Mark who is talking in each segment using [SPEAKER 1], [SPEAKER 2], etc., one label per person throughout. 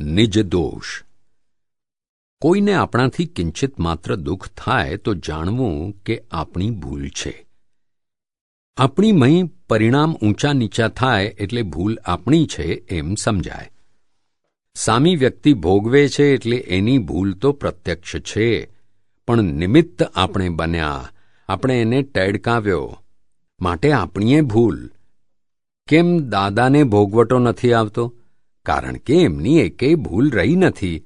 [SPEAKER 1] નિજ દોષ. કોઈને આપણાથી કિંચિત માત્ર દુઃખ થાય તો જાણવું કે આપણી ભૂલ છે. આપણી મહી પરિણામ ઊંચા નીચા થાય એટલે ભૂલ આપણી છે એમ સમજાય. સામી વ્યક્તિ ભોગવે છે એટલે એની ભૂલ તો પ્રત્યક્ષ છે, પણ નિમિત્ત આપણે બન્યા, આપણે એને ટેડકાવ્યો. માટે આપણીએ ભૂલ. કેમ દાદાને ભોગવટો નથી આવતો? કારણ કે એમની એકેય ભૂલ રહી નથી.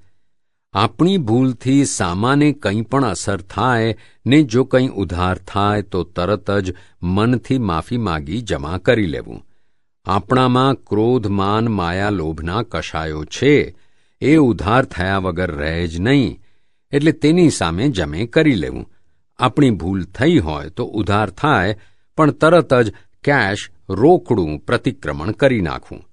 [SPEAKER 1] આપણી ભૂલથી સામાને કંઈ પણ અસર થાય ને જો કંઈ ઉધાર થાય તો તરત જ મનથી માફી માગી જમા કરી લેવું. આપણામાં ક્રોધ માન માયા લોભના કશાયો છે. એ ઉધાર થયા વગર રહે જ નહીં. એટલે તેની સામે જમે કરી લેવું. આપણી ભૂલ થઈ હોય તો ઉધાર થાય, પણ તરત જ કેશ રોકડું પ્રતિક્રમણ કરી નાખવું.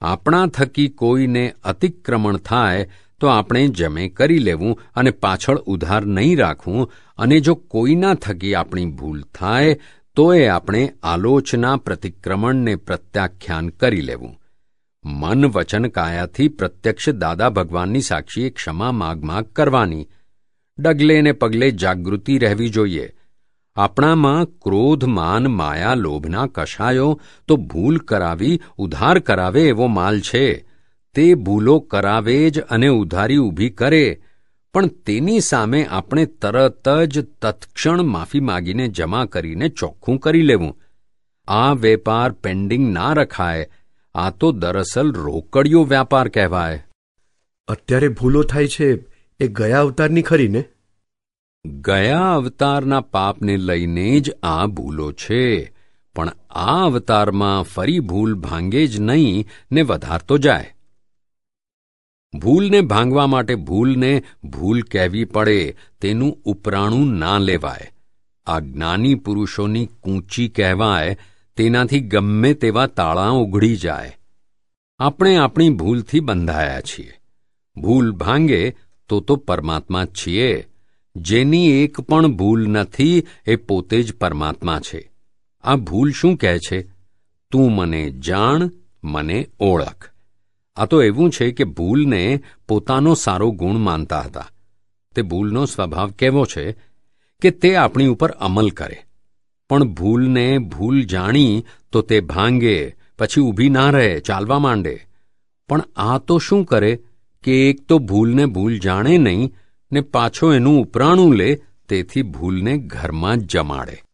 [SPEAKER 1] આપણા થકી કોઈને અતિક્રમણ થાય તો આપણે જમે કરી લેવું અને પાછળ ઉધાર નહીં રાખવું અને જો કોઈના થકી આપણી ભૂલ થાય તો એ આપણે આલોચના પ્રતિક્રમણને પ્રત્યાખ્યાન કરી લેવું. મન વચન કાયાથી પ્રત્યક્ષ દાદા ભગવાનની સાક્ષીએ ક્ષમા માગ માગ કરવાની. ડગલે ને પગલે જાગૃતિ રહેવી જોઈએ. આપણામાં ક્રોધ, માન, માયા, લોભના કશાયો તો ભૂલ કરાવી, ઉધાર કરાવે એવો માલ છે. તે ભૂલો કરાવે જ અને ઉધારી ઊભી કરે. પણ તેની સામે આપણે તરત જ તત્ક્ષણ માફી માગીને જમા કરીને ચોખ્ખું કરી લેવું. આ વેપાર પેન્ડિંગ ના રખાય. આ તો દરઅસલ રોકડિયો વ્યાપાર કહેવાય.
[SPEAKER 2] અત્યારે ભૂલો થાય છે એ ગયા અવતારની ખરી ને?
[SPEAKER 1] ગયા અવતારના પાપને લઈને જ આ ભૂલો છે. પણ આ અવતારમાં ફરી ભૂલ ભાંગે જ નહીં ને વધારતો જાય. ભૂલને ભાંગવા માટે ભૂલને ભૂલ કહેવી પડે, તેનું ઉપરાણું ના લેવાય. આ જ્ઞાની પુરુષોની કૂંચી કહેવાય, તેનાથી ગમે તેવા તાળા ઉઘડી જાય. આપણે આપણી ભૂલથી બંધાયા છીએ. ભૂલ ભાંગે તો તો પરમાત્મા છીએ. જેની એક પણ ભૂલ નથી એ પોતે જ પરમાત્મા છે. આ ભૂલ શું કહે છે? તું મને જાણ, મને ઓળખ. આ તો એવું છે કે ભૂલને પોતાનો સારો ગુણ માનતા હતા. તે ભૂલનો સ્વભાવ કેવો છે કે તે આપણી ઉપર અમલ કરે. પણ ભૂલને ભૂલ જાણી તો તે ભાંગે, પછી ઊભી ના રહે, ચાલવા માંડે. પણ આ તો શું કરે કે એક તો ભૂલને ભૂલ જાણે નહીં ને પાછો એનું ઉપરાણું લે તેથી ભૂલને ઘરમાં જમાડે.